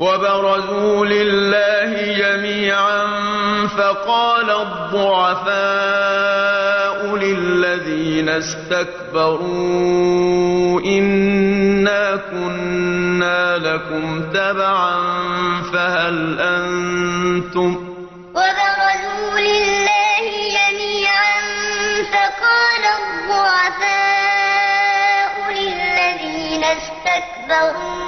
وبرزوا لله جميعا فقال الضعفاء للذين استكبروا إنا كنا لكم تبعا فهل أنتم وبرزوا لله جميعا فقال الضعفاء للذين استكبروا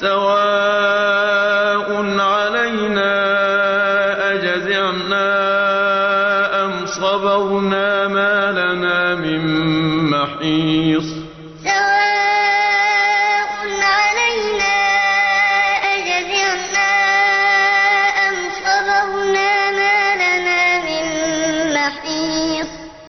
سواء علينا أجزعنا أم صبرنا ما لنا من محيص.